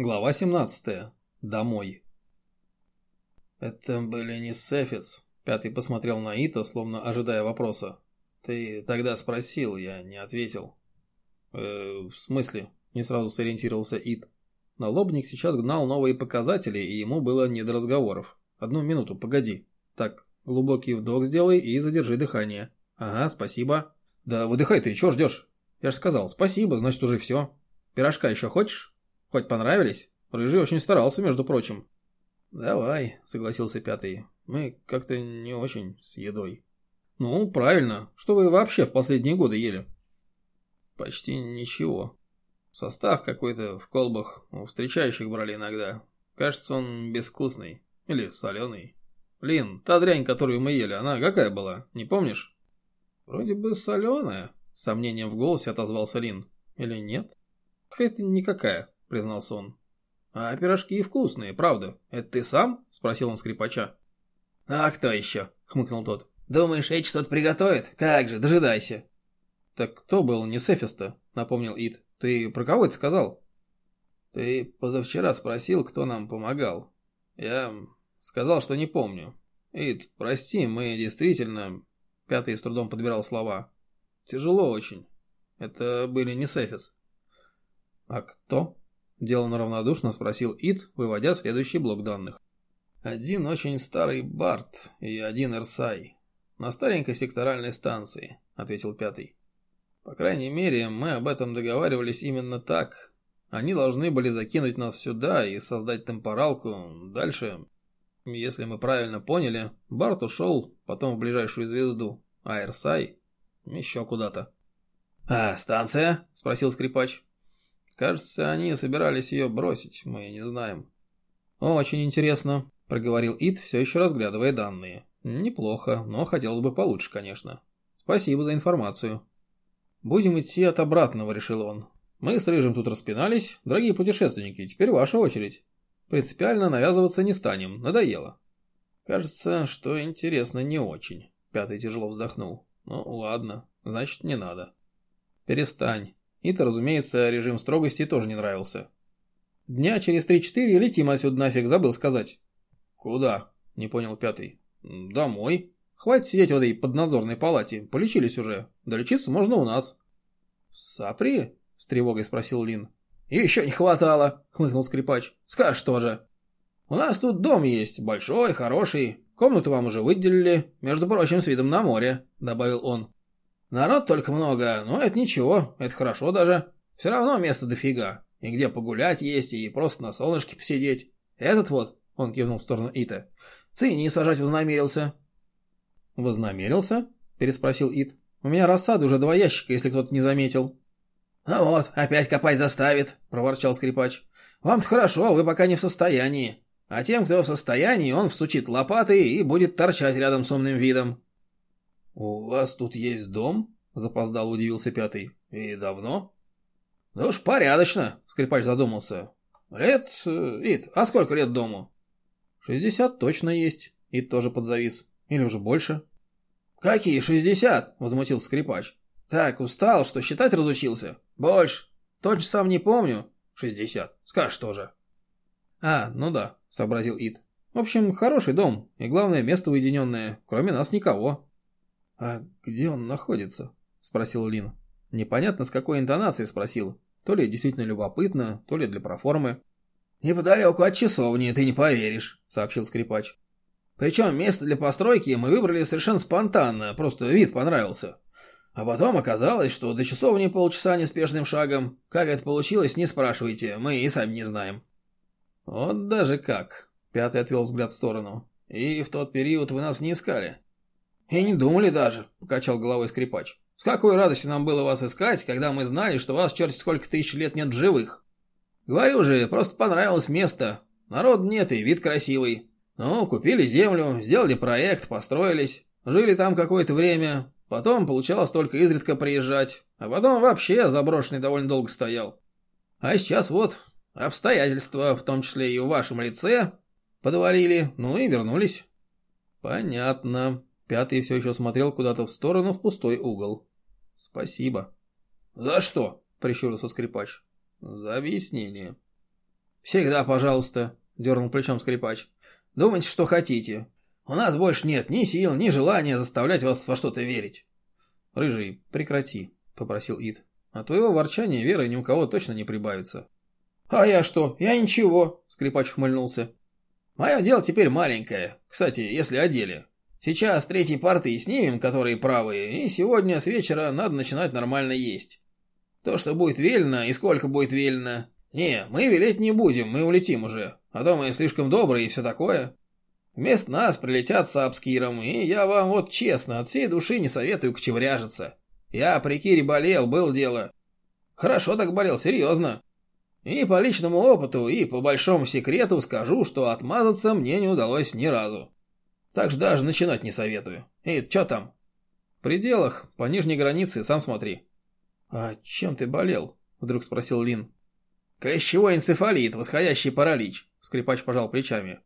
Глава 17. Домой. Это были не Сефис. Пятый посмотрел на Ита, словно ожидая вопроса. Ты тогда спросил, я не ответил. Э, в смысле? Не сразу сориентировался Ит. Налобник сейчас гнал новые показатели, и ему было не до разговоров. Одну минуту, погоди. Так, глубокий вдох сделай и задержи дыхание. Ага, спасибо. Да выдыхай ты, чего ждешь? Я же сказал, спасибо, значит уже все. Пирожка еще хочешь? Хоть понравились? Рыжий очень старался, между прочим. Давай, согласился пятый. Мы как-то не очень с едой. Ну, правильно. Что вы вообще в последние годы ели? Почти ничего. Состав какой-то в колбах у встречающих брали иногда. Кажется, он безвкусный. Или соленый. Лин, та дрянь, которую мы ели, она какая была? Не помнишь? Вроде бы соленая. Сомнением в голосе отозвался Лин. Или нет? Какая-то никакая признался он. «А пирожки вкусные, правда. Это ты сам?» – спросил он скрипача. «А кто еще?» – хмыкнул тот. «Думаешь, Эйч что-то приготовит? Как же, дожидайся». «Так кто был не Сефиста?» – напомнил Ид. «Ты про кого это сказал?» «Ты позавчера спросил, кто нам помогал. Я сказал, что не помню. Ид, прости, мы действительно...» Пятый с трудом подбирал слова. «Тяжело очень. Это были не Сефис». «А кто?» Делано равнодушно спросил Ит, выводя следующий блок данных. Один очень старый Барт и один Эрсай. На старенькой секторальной станции, ответил пятый. По крайней мере, мы об этом договаривались именно так. Они должны были закинуть нас сюда и создать темпоралку. Дальше, если мы правильно поняли, Барт ушел, потом в ближайшую звезду, а Эрсай еще куда-то. «А, станция?» – спросил скрипач. Кажется, они собирались ее бросить, мы не знаем. Очень интересно, проговорил Ит, все еще разглядывая данные. Неплохо, но хотелось бы получше, конечно. Спасибо за информацию. Будем идти от обратного, решил он. Мы с Рыжим тут распинались, дорогие путешественники, теперь ваша очередь. Принципиально навязываться не станем, надоело. Кажется, что интересно не очень. Пятый тяжело вздохнул. Ну ладно, значит не надо. Перестань. И-то, разумеется, режим строгости тоже не нравился. Дня через три-четыре летим отсюда нафиг, забыл сказать. Куда? Не понял пятый. Домой. Хватит сидеть в этой поднадзорной палате, полечились уже. Долечиться можно у нас. Сапри? С тревогой спросил Лин. Еще не хватало, хмыкнул скрипач. Скажешь тоже. У нас тут дом есть, большой, хороший. Комнату вам уже выделили, между прочим, с видом на море, добавил он. Народ только много, но это ничего, это хорошо даже. Все равно места дофига. И где погулять есть, и просто на солнышке посидеть. Этот вот, он кивнул в сторону Ита, цини сажать вознамерился. Вознамерился? Переспросил Ит. У меня рассады уже два ящика, если кто-то не заметил. А вот, опять копать заставит, проворчал скрипач. Вам-то хорошо, вы пока не в состоянии. А тем, кто в состоянии, он всучит лопаты и будет торчать рядом с умным видом. «У вас тут есть дом?» – запоздал удивился пятый. «И давно?» «Да уж порядочно», – скрипач задумался. «Лет... Э, Ит, а сколько лет дому?» «Шестьдесят точно есть», – Ит тоже подзавис. «Или уже больше?» «Какие шестьдесят?» – возмутился скрипач. «Так, устал, что считать разучился?» «Больше. Точно сам не помню». «Шестьдесят. Скажешь тоже». «А, ну да», – сообразил Ит. «В общем, хороший дом, и главное, место уединенное. Кроме нас никого». «А где он находится?» – спросил Лин. Непонятно, с какой интонацией спросил. То ли действительно любопытно, то ли для проформы. «Неподалеку от часовни, ты не поверишь», – сообщил скрипач. «Причем место для постройки мы выбрали совершенно спонтанно, просто вид понравился. А потом оказалось, что до часовни полчаса неспешным шагом. Как это получилось, не спрашивайте, мы и сами не знаем». «Вот даже как», – Пятый отвел взгляд в сторону. «И в тот период вы нас не искали». «И не думали даже», — покачал головой скрипач. «С какой радостью нам было вас искать, когда мы знали, что вас черти сколько тысяч лет нет в живых. Говорю же, просто понравилось место. Народ нет и вид красивый. Ну, купили землю, сделали проект, построились, жили там какое-то время, потом получалось только изредка приезжать, а потом вообще заброшенный довольно долго стоял. А сейчас вот обстоятельства, в том числе и в вашем лице, подвалили, ну и вернулись». «Понятно», Пятый все еще смотрел куда-то в сторону в пустой угол. «Спасибо». «За что?» – прищурился скрипач. «За объяснение». «Всегда, пожалуйста», — дернул плечом скрипач. «Думайте, что хотите. У нас больше нет ни сил, ни желания заставлять вас во что-то верить». «Рыжий, прекрати», — попросил Ид. «От твоего ворчания веры ни у кого точно не прибавится». «А я что? Я ничего», — скрипач ухмыльнулся. «Мое дело теперь маленькое. Кстати, если о деле. Сейчас третьи порты снимем, которые правые, и сегодня с вечера надо начинать нормально есть. То, что будет велено и сколько будет велено. Не, мы велеть не будем, мы улетим уже. А то мы слишком добрые и все такое. Вместо нас прилетят с Апскиром, и я вам вот честно, от всей души не советую кочевряжиться. Я при Кире болел, был дело. Хорошо так болел, серьезно. И по личному опыту, и по большому секрету скажу, что отмазаться мне не удалось ни разу. Так что даже начинать не советую. Эй, что там? В пределах, по нижней границе, сам смотри. А чем ты болел? Вдруг спросил Лин. Клещевой энцефалит, восходящий паралич. Скрипач пожал плечами.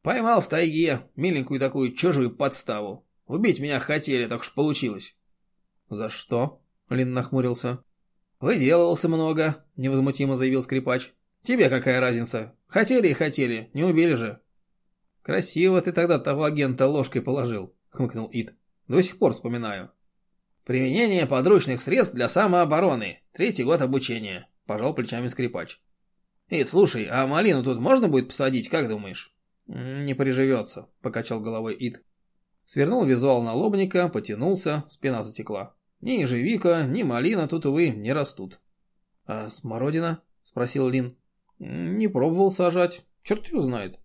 Поймал в тайге миленькую такую чужую подставу. Убить меня хотели, так уж получилось. За что? Лин нахмурился. Выделывался много, невозмутимо заявил скрипач. Тебе какая разница? Хотели и хотели, не убили же. «Красиво ты тогда того агента ложкой положил», — хмыкнул Ид. «До сих пор вспоминаю». «Применение подручных средств для самообороны. Третий год обучения», — пожал плечами скрипач. «Ид, слушай, а малину тут можно будет посадить, как думаешь?» «Не приживется», — покачал головой Ид. Свернул визуал на лобника, потянулся, спина затекла. Ни ежевика, ни малина тут, увы, не растут. «А смородина?» — спросил Лин. «Не пробовал сажать. Черт его знает.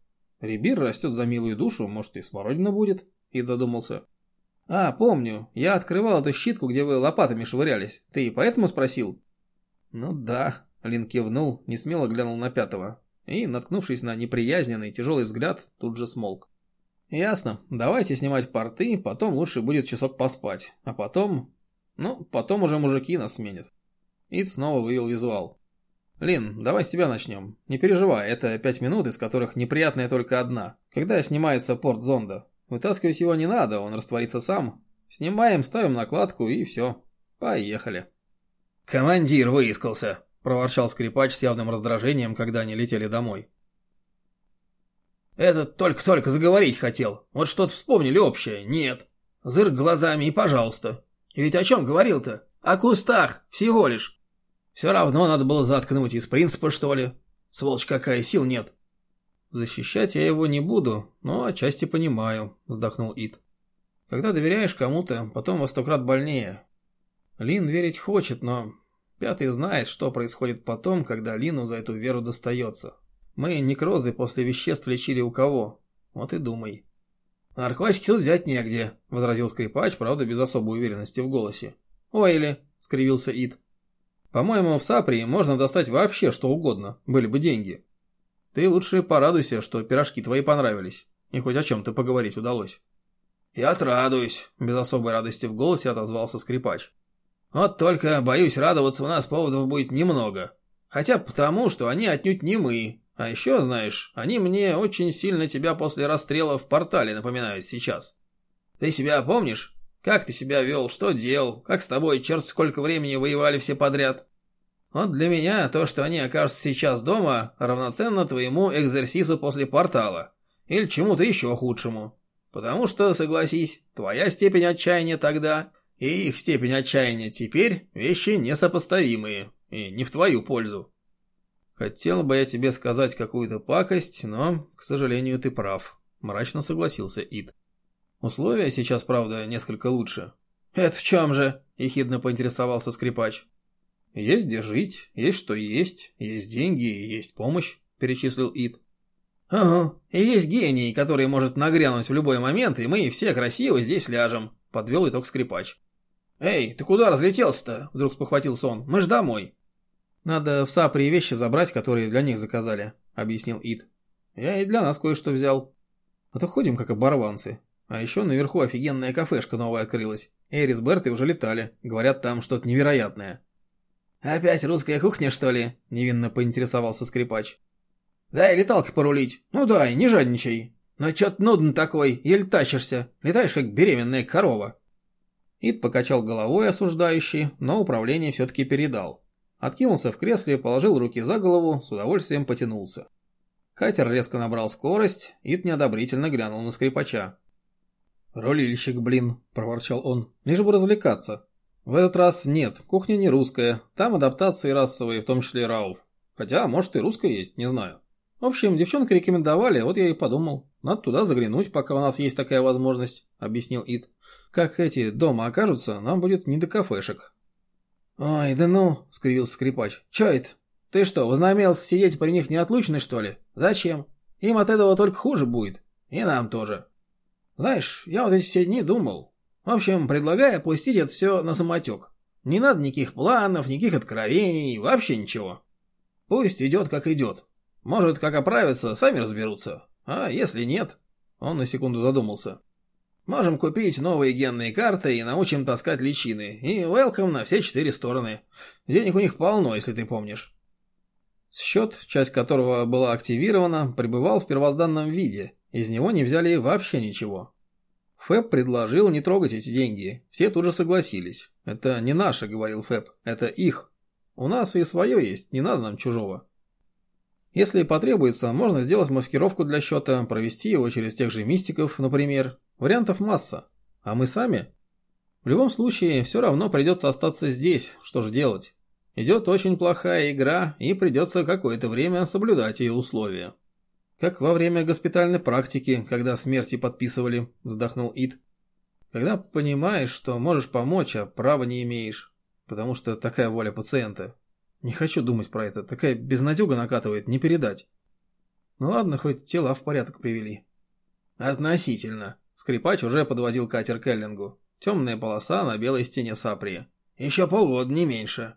Рябир растет за милую душу, может и смородина будет, и задумался. А, помню, я открывал эту щитку, где вы лопатами швырялись. Ты и поэтому спросил? Ну да, Лин кивнул, не смело глянул на пятого. И, наткнувшись на неприязненный тяжелый взгляд, тут же смолк. Ясно, давайте снимать порты, потом лучше будет часок поспать. А потом... Ну, потом уже мужики нас сменят. Ид снова вывел визуал. «Лин, давай с тебя начнем. Не переживай, это пять минут, из которых неприятная только одна. Когда снимается порт зонда. Вытаскивать его не надо, он растворится сам. Снимаем, ставим накладку и все. Поехали». «Командир выискался», – проворчал скрипач с явным раздражением, когда они летели домой. «Этот только-только заговорить хотел. Вот что-то вспомнили общее. Нет. Зырк глазами и пожалуйста. Ведь о чем говорил-то? О кустах, всего лишь. Все равно надо было заткнуть, из принципа, что ли. Сволочь какая, сил нет. Защищать я его не буду, но отчасти понимаю, вздохнул Ит. Когда доверяешь кому-то, потом во сто крат больнее. Лин верить хочет, но пятый знает, что происходит потом, когда Лину за эту веру достается. Мы некрозы после веществ лечили у кого? Вот и думай. «Наркотики тут взять негде», — возразил скрипач, правда, без особой уверенности в голосе. «Ой или», — скривился Ит. По-моему, в Саприи можно достать вообще что угодно, были бы деньги. Ты лучше порадуйся, что пирожки твои понравились, и хоть о чем-то поговорить удалось. Я отрадуюсь, без особой радости в голосе отозвался скрипач. Вот только, боюсь, радоваться у нас поводов будет немного. Хотя потому, что они отнюдь не мы. А еще, знаешь, они мне очень сильно тебя после расстрела в портале напоминают сейчас. Ты себя помнишь? Как ты себя вел, что делал, как с тобой черт сколько времени воевали все подряд. Вот для меня то, что они окажутся сейчас дома, равноценно твоему экзерсису после портала. Или чему-то еще худшему. Потому что, согласись, твоя степень отчаяния тогда и их степень отчаяния теперь вещи несопоставимые и не в твою пользу. Хотел бы я тебе сказать какую-то пакость, но, к сожалению, ты прав. Мрачно согласился Ид. Условия сейчас, правда, несколько лучше. «Это в чем же?» – ехидно поинтересовался скрипач. «Есть где жить, есть что есть, есть деньги и есть помощь», – перечислил Ид. «Ага, и есть гений, который может нагрянуть в любой момент, и мы все красиво здесь ляжем», – подвел итог скрипач. «Эй, ты куда разлетелся-то?» – вдруг спохватился он. «Мы ж домой». «Надо в Сапре вещи забрать, которые для них заказали», – объяснил Ид. «Я и для нас кое-что взял. А то ходим как оборванцы, а еще наверху офигенная кафешка новая открылась. Эри с Бертой уже летали. Говорят, там что-то невероятное. «Опять русская кухня, что ли?» – невинно поинтересовался скрипач. «Дай леталки порулить. Ну дай, не жадничай. Но чё-то нудно такой, еле тащишься. Летаешь, как беременная корова». Ид покачал головой осуждающий, но управление все-таки передал. Откинулся в кресле, положил руки за голову, с удовольствием потянулся. Катер резко набрал скорость, Ит неодобрительно глянул на скрипача. «Рулильщик, блин», – проворчал он, – «лишь бы развлекаться». «В этот раз нет, кухня не русская, там адаптации расовые, в том числе и Рауф. Хотя, может, и русская есть, не знаю. В общем, девчонки рекомендовали, вот я и подумал. Надо туда заглянуть, пока у нас есть такая возможность», – объяснил Ит. «Как эти дома окажутся, нам будет не до кафешек». «Ой, да ну», – скривился скрипач. «Чё это? Ты что, вознамелся сидеть при них неотлучно, что ли? Зачем? Им от этого только хуже будет. И нам тоже. Знаешь, я вот эти все дни думал. В общем, предлагаю опустить это все на самотек. Не надо никаких планов, никаких откровений, вообще ничего. Пусть идет как идет. Может, как оправиться, сами разберутся. А если нет? Он на секунду задумался. Можем купить новые генные карты и научим таскать личины. И welcome на все четыре стороны. Денег у них полно, если ты помнишь. Счет, часть которого была активирована, пребывал в первозданном виде, из него не взяли вообще ничего. Фэб предложил не трогать эти деньги, все тут же согласились. «Это не наше», — говорил Фэб, — «это их. У нас и свое есть, не надо нам чужого». Если потребуется, можно сделать маскировку для счета, провести его через тех же мистиков, например. Вариантов масса. А мы сами? В любом случае, все равно придется остаться здесь, что же делать. Идет очень плохая игра, и придется какое-то время соблюдать ее условия. Как во время госпитальной практики, когда смерти подписывали, вздохнул Ид. Когда понимаешь, что можешь помочь, а права не имеешь, потому что такая воля пациента. Не хочу думать про это, такая безнадега накатывает, не передать. Ну ладно, хоть тела в порядок привели. Относительно. Скрипач уже подводил катер к Эллингу. Темная полоса на белой стене Саприи. Еще полгода, не меньше.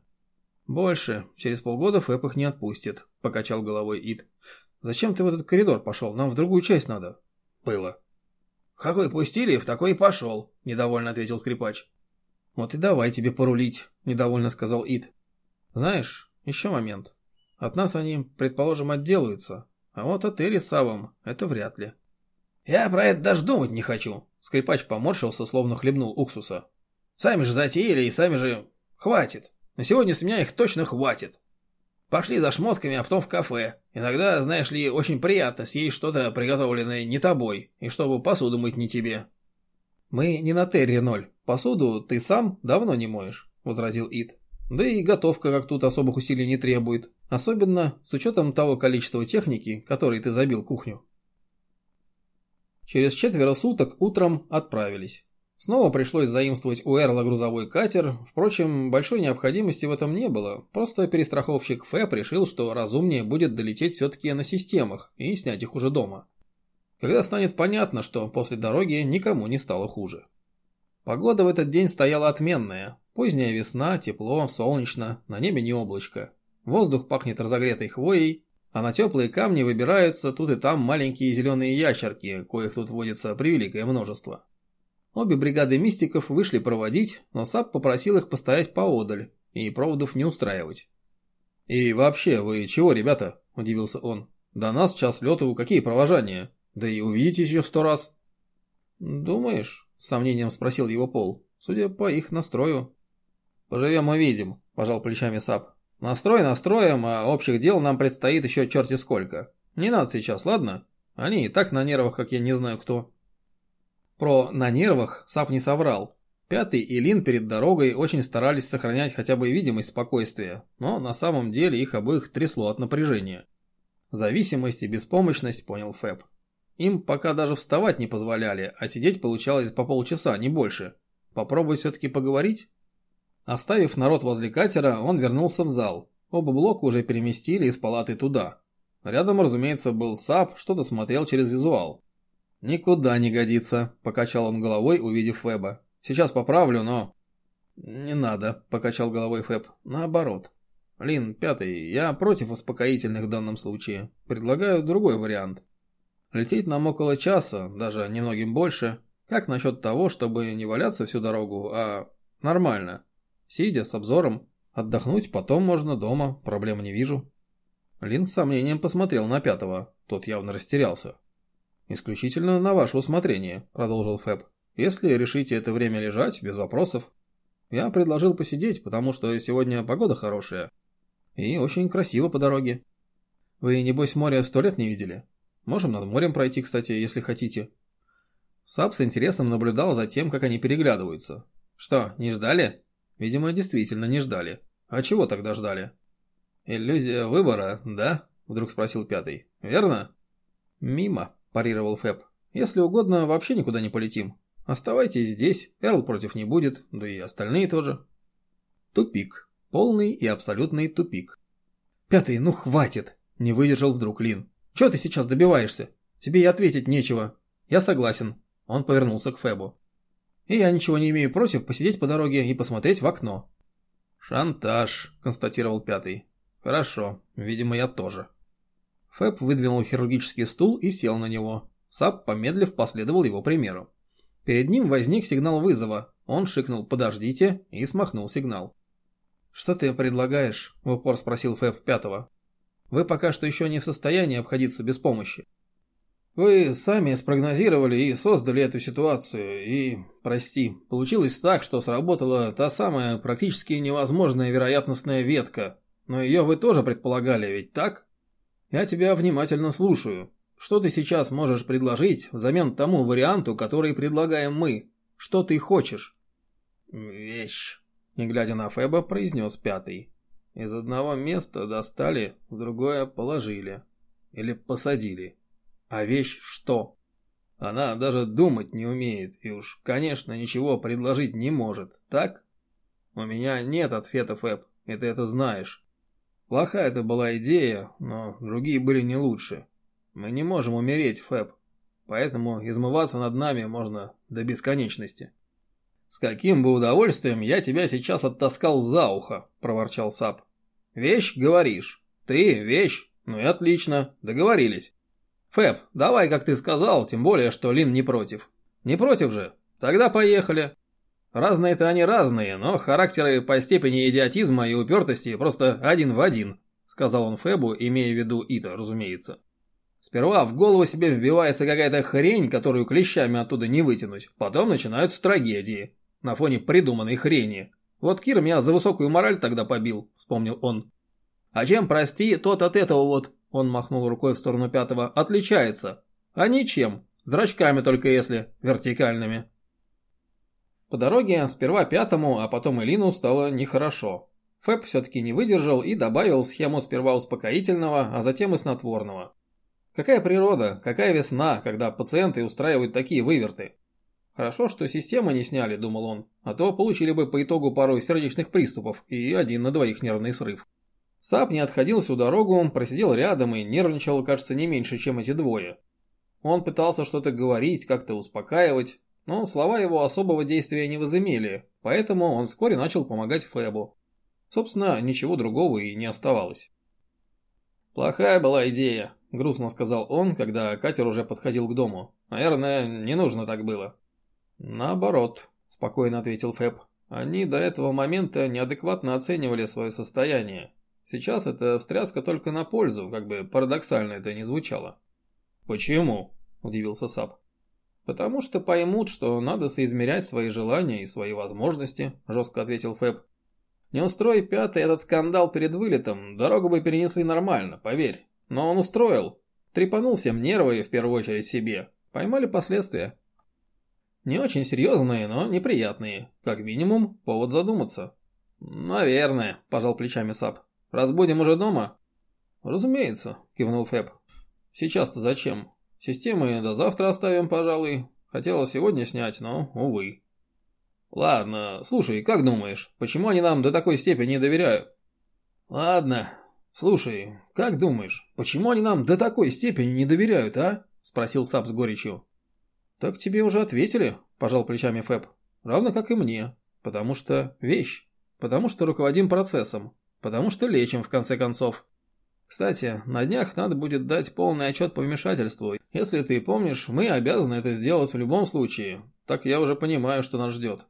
«Больше. Через полгода Фэп их не отпустит», — покачал головой Ид. «Зачем ты в этот коридор пошел? Нам в другую часть надо». «Было». «Какой пустили, в такой и пошел», — недовольно ответил скрипач. «Вот и давай тебе порулить», — недовольно сказал Ид. «Знаешь, еще момент. От нас они, предположим, отделаются, а вот от Эри Савом это вряд ли». «Я про это даже думать не хочу», — скрипач поморщился, словно хлебнул уксуса. «Сами же затеяли и сами же... Хватит. На сегодня с меня их точно хватит. Пошли за шмотками, а потом в кафе. Иногда, знаешь ли, очень приятно съесть что-то, приготовленное не тобой, и чтобы посуду мыть не тебе». «Мы не на Терре ноль. Посуду ты сам давно не моешь», — возразил Ид. «Да и готовка как тут особых усилий не требует, особенно с учетом того количества техники, которой ты забил кухню». Через четверо суток утром отправились. Снова пришлось заимствовать у Эрла грузовой катер, впрочем, большой необходимости в этом не было, просто перестраховщик Фэп решил, что разумнее будет долететь все-таки на системах и снять их уже дома. Когда станет понятно, что после дороги никому не стало хуже. Погода в этот день стояла отменная. Поздняя весна, тепло, солнечно, на небе не облачко. Воздух пахнет разогретой хвоей, а на теплые камни выбираются тут и там маленькие зеленые ящерки, коих тут водится превеликое множество. Обе бригады мистиков вышли проводить, но САП попросил их постоять поодаль и проводов не устраивать. «И вообще, вы чего, ребята?» – удивился он. «До нас час лету, какие провожания? Да и увидитесь еще сто раз». «Думаешь?» – с сомнением спросил его Пол. «Судя по их настрою». «Поживем увидим», – пожал плечами САП. «Настрой настроем, а общих дел нам предстоит еще черти сколько. Не надо сейчас, ладно? Они и так на нервах, как я не знаю кто». Про «на нервах» Сап не соврал. Пятый и Лин перед дорогой очень старались сохранять хотя бы видимость спокойствия, но на самом деле их обоих трясло от напряжения. Зависимость и беспомощность, понял Фэб. Им пока даже вставать не позволяли, а сидеть получалось по полчаса, не больше. Попробуй все-таки поговорить? Оставив народ возле катера, он вернулся в зал. Оба блока уже переместили из палаты туда. Рядом, разумеется, был САП, что-то смотрел через визуал. «Никуда не годится», — покачал он головой, увидев Фэба. «Сейчас поправлю, но...» «Не надо», — покачал головой Фэб. «Наоборот». «Лин, пятый, я против успокоительных в данном случае. Предлагаю другой вариант. Лететь нам около часа, даже немногим больше. Как насчет того, чтобы не валяться всю дорогу, а нормально? Сидя, с обзором. Отдохнуть потом можно дома, проблем не вижу». Лин с сомнением посмотрел на пятого. Тот явно растерялся. «Исключительно на ваше усмотрение», – продолжил Фэб. «Если решите это время лежать, без вопросов. Я предложил посидеть, потому что сегодня погода хорошая. И очень красиво по дороге». Вы, небось, море сто лет не видели? Можем над морем пройти, кстати, если хотите. Сап с интересом наблюдал за тем, как они переглядываются. Что, не ждали? Видимо, действительно не ждали. А чего тогда ждали? Иллюзия выбора, да? Вдруг спросил пятый. Верно? Мимо, парировал Фэб. Если угодно, вообще никуда не полетим. Оставайтесь здесь, Эрл против не будет, да и остальные тоже. Тупик. Полный и абсолютный тупик. Пятый, ну хватит, не выдержал вдруг Лин. Чего ты сейчас добиваешься? Тебе и ответить нечего. Я согласен. Он повернулся к Фебу. И я ничего не имею против посидеть по дороге и посмотреть в окно. Шантаж, констатировал пятый. Хорошо, видимо, я тоже. Фэб выдвинул хирургический стул и сел на него. Сап, помедлив, последовал его примеру. Перед ним возник сигнал вызова. Он шикнул «Подождите» и смахнул сигнал. «Что ты предлагаешь?» – в упор спросил Фэб пятого. Вы пока что еще не в состоянии обходиться без помощи. Вы сами спрогнозировали и создали эту ситуацию, и, прости, получилось так, что сработала та самая практически невозможная вероятностная ветка, но ее вы тоже предполагали, ведь так? Я тебя внимательно слушаю. Что ты сейчас можешь предложить взамен тому варианту, который предлагаем мы? Что ты хочешь? Вещь, не глядя на Феба, произнес пятый. Из одного места достали, в другое положили. Или посадили. А вещь что? Она даже думать не умеет и уж, конечно, ничего предложить не может, так? У меня нет ответов, Эп, и ты это знаешь. Плохая это была идея, но другие были не лучше. Мы не можем умереть, Фэб, поэтому измываться над нами можно до бесконечности. «С каким бы удовольствием я тебя сейчас оттаскал за ухо», – проворчал Сап. Вещь, говоришь. Ты, вещь. Ну и отлично, договорились. Фэб, давай, как ты сказал, тем более, что Лин не против. Не против же? Тогда поехали. Разные-то они разные, но характеры по степени идиотизма и упертости просто один в один, сказал он Фэбу, имея в виду Ита, разумеется. Сперва в голову себе вбивается какая-то хрень, которую клещами оттуда не вытянуть. Потом начинаются трагедии. На фоне придуманной хрени. Вот Кир меня за высокую мораль тогда побил, вспомнил он. А чем, прости, тот от этого вот, он махнул рукой в сторону пятого, отличается? А ничем, зрачками только если, вертикальными. По дороге сперва пятому, а потом Элину стало нехорошо. Фэб все-таки не выдержал и добавил в схему сперва успокоительного, а затем и снотворного. Какая природа, какая весна, когда пациенты устраивают такие выверты? Хорошо, что системы не сняли, думал он, а то получили бы по итогу пару сердечных приступов и один на двоих нервный срыв. Сап не отходил всю дорогу, просидел рядом и нервничал, кажется, не меньше, чем эти двое. Он пытался что-то говорить, как-то успокаивать, но слова его особого действия не возымели, поэтому он вскоре начал помогать Фэбу. Собственно, ничего другого и не оставалось. «Плохая была идея», — грустно сказал он, когда катер уже подходил к дому. «Наверное, не нужно так было». «Наоборот», – спокойно ответил Фэб. «Они до этого момента неадекватно оценивали свое состояние. Сейчас эта встряска только на пользу, как бы парадоксально это ни звучало». «Почему?» – удивился Сап. «Потому что поймут, что надо соизмерять свои желания и свои возможности», – жестко ответил Фэб. «Не устрой пятый этот скандал перед вылетом, дорогу бы перенесли нормально, поверь. Но он устроил. Трепанул всем нервы в первую очередь себе. Поймали последствия. Не очень серьезные, но неприятные. Как минимум, повод задуматься. «Наверное», – пожал плечами Сап. «Разбудим уже дома?» «Разумеется», – кивнул Фэб. «Сейчас-то зачем? Системы до завтра оставим, пожалуй. Хотела сегодня снять, но, увы». «Ладно, слушай, как думаешь, почему они нам до такой степени доверяют?» «Ладно, слушай, как думаешь, почему они нам до такой степени не доверяют, а?» – спросил Сап с горечью. «Так тебе уже ответили», – пожал плечами Фэб. «Равно как и мне. Потому что вещь. Потому что руководим процессом. Потому что лечим, в конце концов. Кстати, на днях надо будет дать полный отчет по вмешательству. Если ты помнишь, мы обязаны это сделать в любом случае. Так я уже понимаю, что нас ждет.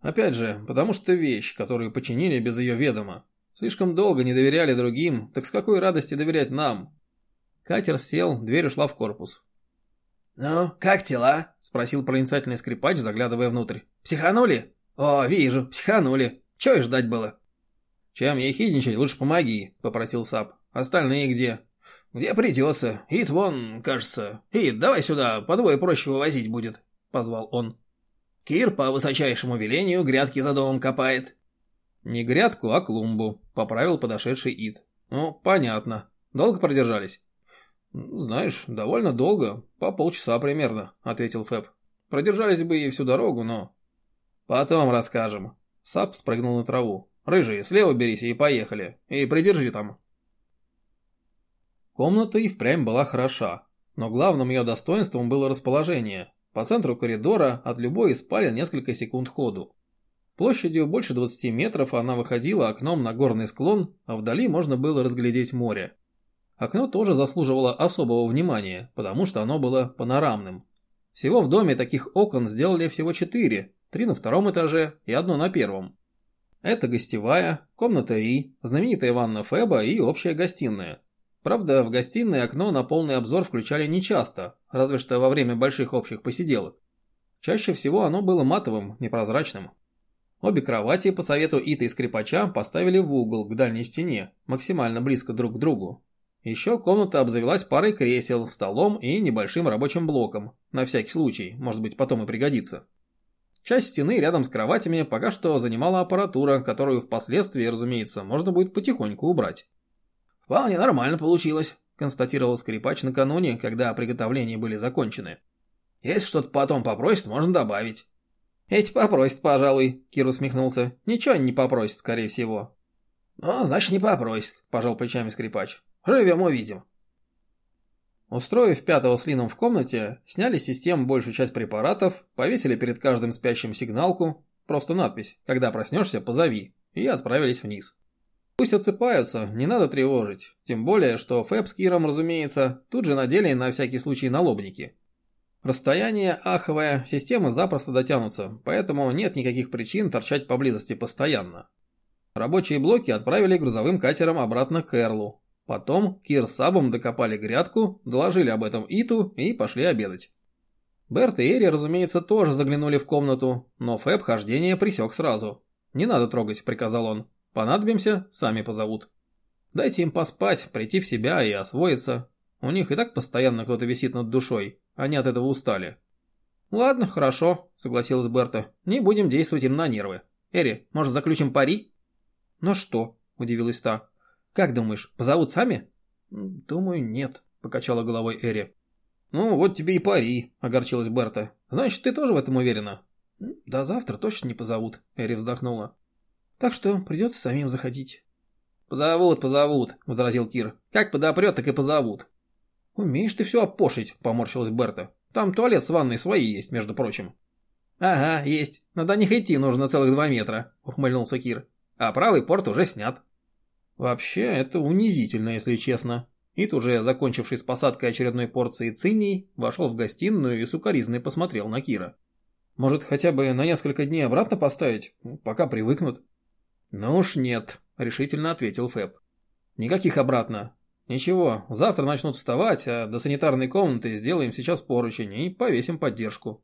Опять же, потому что вещь, которую починили без ее ведома. Слишком долго не доверяли другим, так с какой радости доверять нам?» Катер сел, дверь ушла в корпус. «Ну, как тела?» – спросил проницательный скрипач, заглядывая внутрь. «Психанули?» «О, вижу, психанули. Чего и ждать было?» «Чем ехидничать, лучше помоги», – попросил Сап. «Остальные где?» Где придется. Ид вон, кажется. Ид, давай сюда, по двое проще вывозить будет», — позвал он. «Кир по высочайшему велению грядки за домом копает». «Не грядку, а клумбу», — поправил подошедший Ид. «Ну, понятно. Долго продержались?» «Знаешь, довольно долго, по полчаса примерно», — ответил Фэб. «Продержались бы и всю дорогу, но...» «Потом расскажем». Сап спрыгнул на траву. «Рыжий, слева берись и поехали. И придержи там». Комната и впрямь была хороша, но главным ее достоинством было расположение. По центру коридора от любой из спален несколько секунд ходу. Площадью больше 20 метров она выходила окном на горный склон, а вдали можно было разглядеть море. Окно тоже заслуживало особого внимания, потому что оно было панорамным. Всего в доме таких окон сделали всего четыре, три на втором этаже и одно на первом. Это гостевая, комната Ри, знаменитая ванна Феба и общая гостиная. Правда, в гостиной окно на полный обзор включали нечасто, разве что во время больших общих посиделок. Чаще всего оно было матовым, непрозрачным. Обе кровати по совету Ита и скрипача поставили в угол к дальней стене, максимально близко друг к другу. Еще комната обзавелась парой кресел, столом и небольшим рабочим блоком, на всякий случай, может быть потом и пригодится. Часть стены рядом с кроватями пока что занимала аппаратура, которую впоследствии, разумеется, можно будет потихоньку убрать. «Вполне нормально получилось», – констатировал скрипач накануне, когда приготовления были закончены. «Если что-то потом попросит, можно добавить». «Эти попросят, пожалуй», — Кир усмехнулся. «Ничего не попросят, скорее всего». «Ну, значит, не попросит», — пожал плечами скрипач. «Живем, увидим». Устроив пятого с Лином в комнате, сняли с систем большую часть препаратов, повесили перед каждым спящим сигналку, просто надпись «Когда проснешься, позови», и отправились вниз. Пусть отсыпаются, не надо тревожить, тем более, что Фэб с Киром, разумеется, тут же надели на всякий случай налобники. Расстояние аховое, системы запросто дотянутся, поэтому нет никаких причин торчать поблизости постоянно. Рабочие блоки отправили грузовым катером обратно к Эрлу. Потом Кир с Сабом докопали грядку, доложили об этом Иту и пошли обедать. Берт и Эри, разумеется, тоже заглянули в комнату, но Фэб хождение присек сразу. «Не надо трогать», — приказал он. «Понадобимся, сами позовут». Дайте им поспать, прийти в себя и освоиться. У них и так постоянно кто-то висит над душой. Они от этого устали. «Ладно, хорошо», — согласилась Берта. «Не будем действовать им на нервы. Эри, может, заключим пари?» «Ну что?» — удивилась та. «Как думаешь, позовут сами?» «Думаю, нет», — покачала головой Эри. «Ну, вот тебе и пари», — огорчилась Берта. «Значит, ты тоже в этом уверена?» «До завтра точно не позовут», — Эри вздохнула. «Так что придется самим заходить». «Позовут, позовут», — возразил Кир. «Как подопрет, так и позовут». «Умеешь ты все опошить», — поморщилась Берта. «Там туалет с ванной свои есть, между прочим». «Ага, есть. Но до них идти нужно целых два метра», — ухмыльнулся Кир. «А правый порт уже снят». Вообще, это унизительно, если честно. Ит, уже закончивший с посадкой очередной порции циней, вошел в гостиную и сукоризной посмотрел на Кира. «Может, хотя бы на несколько дней обратно поставить, пока привыкнут?» «Ну уж нет», — решительно ответил Фэб. «Никаких обратно. «Ничего, завтра начнут вставать, а до санитарной комнаты сделаем сейчас поручень и повесим поддержку».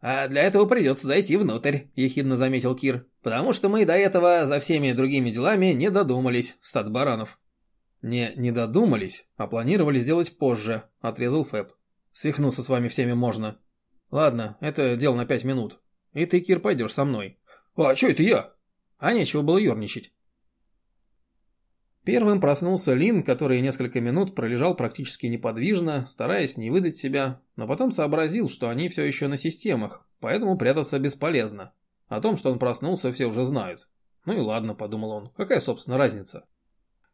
«А для этого придется зайти внутрь», — ехидно заметил Кир. «Потому что мы до этого за всеми другими делами не додумались, стад баранов». «Не, не додумались, а планировали сделать позже», — отрезал Фэб. «Свихнуться с вами всеми можно. Ладно, это дело на пять минут. И ты, Кир, пойдешь со мной». «А что это я?» «А нечего было ерничать». Первым проснулся Лин, который несколько минут пролежал практически неподвижно, стараясь не выдать себя, но потом сообразил, что они все еще на системах, поэтому прятаться бесполезно. О том, что он проснулся, все уже знают. Ну и ладно, подумал он, какая, собственно, разница?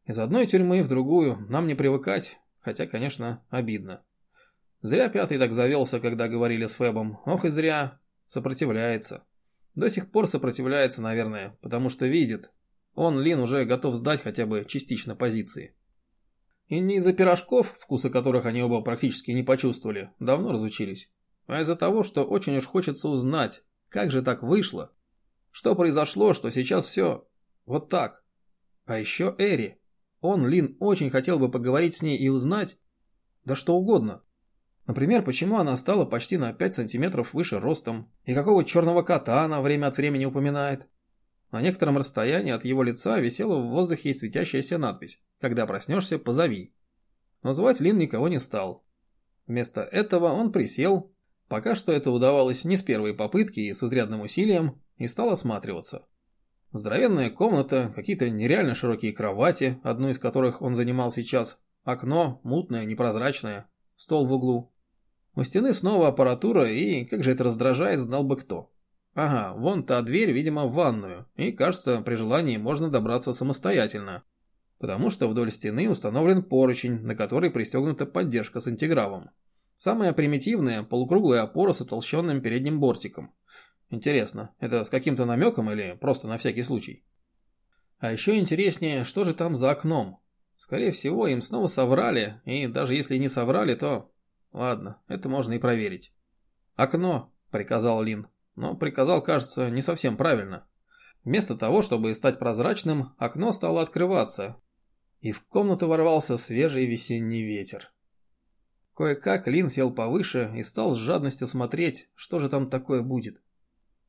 Из одной тюрьмы в другую нам не привыкать, хотя, конечно, обидно. Зря пятый так завелся, когда говорили с Фебом. Ох и зря. Сопротивляется. До сих пор сопротивляется, наверное, потому что видит, он, Лин, уже готов сдать хотя бы частично позиции. И не из-за пирожков, вкуса которых они оба практически не почувствовали, давно разучились, а из-за того, что очень уж хочется узнать, как же так вышло, что произошло, что сейчас все вот так. А еще Эри. Он, Лин, очень хотел бы поговорить с ней и узнать, да что угодно. Например, почему она стала почти на 5 сантиметров выше ростом, и какого черного кота она время от времени упоминает. На некотором расстоянии от его лица висела в воздухе светящаяся надпись «Когда проснешься, позови». но звать Лин никого не стал. Вместо этого он присел, пока что это удавалось не с первой попытки и с изрядным усилием, и стал осматриваться. Здоровенная комната, какие-то нереально широкие кровати, одну из которых он занимал сейчас, окно, мутное, непрозрачное, стол в углу. У стены снова аппаратура, и, как же это раздражает, знал бы кто. Ага, вон та дверь, видимо, в ванную, и, кажется, при желании можно добраться самостоятельно. Потому что вдоль стены установлен поручень, на который пристегнута поддержка с антигравом. Самая примитивная, полукруглая опора с утолщенным передним бортиком. Интересно, это с каким-то намеком или просто на всякий случай? А еще интереснее, что же там за окном? Скорее всего, им снова соврали, и даже если не соврали, то... Ладно, это можно и проверить. «Окно», — приказал Лин, но приказал, кажется, не совсем правильно. Вместо того, чтобы стать прозрачным, окно стало открываться, и в комнату ворвался свежий весенний ветер. Кое-как Лин сел повыше и стал с жадностью смотреть, что же там такое будет.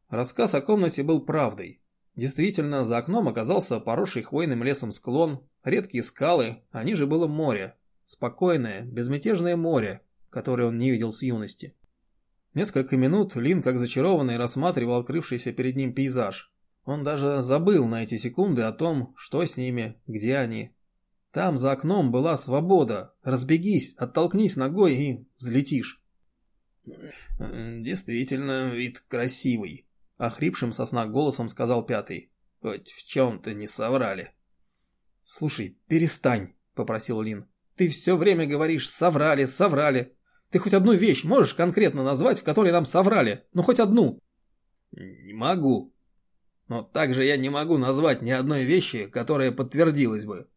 Рассказ о комнате был правдой. Действительно, за окном оказался поросший хвойным лесом склон, редкие скалы, а ниже было море. Спокойное, безмятежное море, которое он не видел с юности. Несколько минут Лин, как зачарованный, рассматривал открывшийся перед ним пейзаж. Он даже забыл на эти секунды о том, что с ними, где они. Там за окном была свобода. Разбегись, оттолкнись ногой и взлетишь. «Действительно, вид красивый», Охрипшим сосна голосом сказал пятый. Хоть в чем-то не соврали. Слушай, перестань, попросил Лин. Ты все время говоришь «соврали, соврали». Ты хоть одну вещь можешь конкретно назвать, в которой нам соврали? Ну, хоть одну. Не могу. Но также я не могу назвать ни одной вещи, которая подтвердилась бы.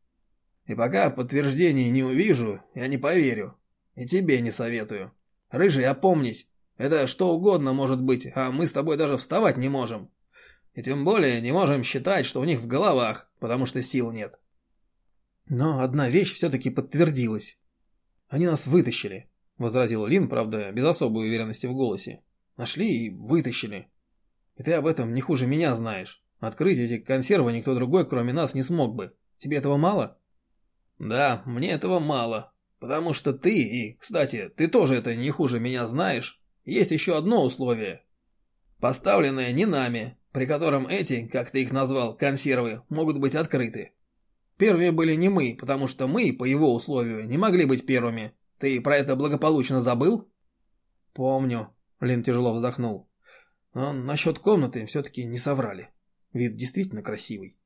И пока подтверждений не увижу, я не поверю. И тебе не советую. Рыжий, опомнись. Это что угодно может быть, а мы с тобой даже вставать не можем. И тем более не можем считать, что у них в головах, потому что сил нет. Но одна вещь все-таки подтвердилась. Они нас вытащили, возразил Лин, правда, без особой уверенности в голосе. Нашли и вытащили. И ты об этом не хуже меня знаешь. Открыть эти консервы никто другой, кроме нас, не смог бы. Тебе этого мало? Да, мне этого мало. Потому что ты, и, кстати, ты тоже это не хуже меня знаешь, есть еще одно условие, поставленное не нами, при котором эти, как ты их назвал, консервы, могут быть открыты. Первыми были не мы, потому что мы, по его условию, не могли быть первыми. Ты про это благополучно забыл? Помню, Лин тяжело вздохнул. Но насчет комнаты все-таки не соврали. Вид действительно красивый.